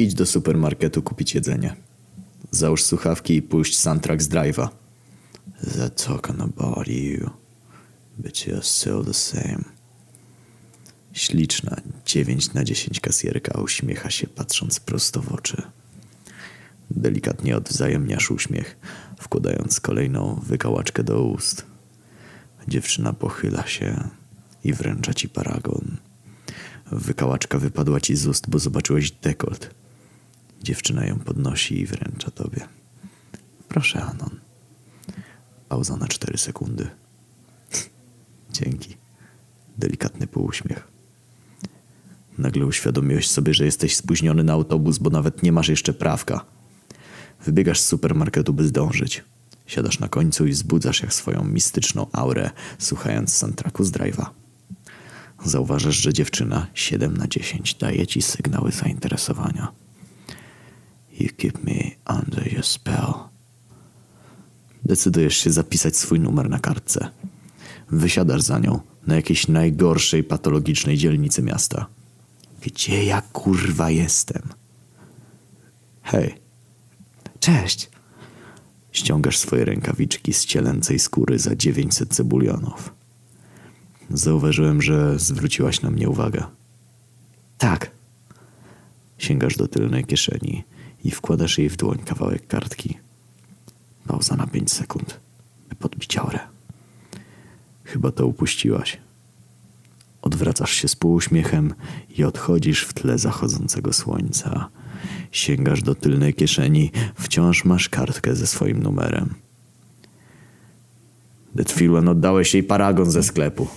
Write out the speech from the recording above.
Idź do supermarketu kupić jedzenie. Załóż słuchawki i puść soundtrack z Drive'a. They're talking about you, but you're still the same. Śliczna, 9 na 10 kasjerka uśmiecha się patrząc prosto w oczy. Delikatnie odwzajemniasz uśmiech, wkładając kolejną wykałaczkę do ust. Dziewczyna pochyla się i wręcza ci paragon. Wykałaczka wypadła ci z ust, bo zobaczyłeś dekolt. Dziewczyna ją podnosi i wręcza tobie. Proszę, Anon. Pauza na cztery sekundy. Dzięki. Delikatny półuśmiech. Nagle uświadomiłeś sobie, że jesteś spóźniony na autobus, bo nawet nie masz jeszcze prawka. Wybiegasz z supermarketu, by zdążyć. Siadasz na końcu i zbudzasz jak swoją mistyczną aurę, słuchając soundtracku z drive'a. Zauważasz, że dziewczyna 7 na 10 daje ci sygnały zainteresowania. You keep me under your spell. Decydujesz się zapisać swój numer na kartce. Wysiadasz za nią na jakiejś najgorszej patologicznej dzielnicy miasta. Gdzie ja kurwa jestem? Hej. Cześć. Ściągasz swoje rękawiczki z cielęcej skóry za 900 cebulionów. Zauważyłem, że zwróciłaś na mnie uwagę. Tak. Sięgasz do tylnej kieszeni i wkładasz jej w dłoń kawałek kartki. Pauza na 5 sekund, by podbić aurę. Chyba to upuściłaś. Odwracasz się z półuśmiechem i odchodzisz w tle zachodzącego słońca. Sięgasz do tylnej kieszeni, wciąż masz kartkę ze swoim numerem. Detfilen oddałeś jej paragon ze sklepu.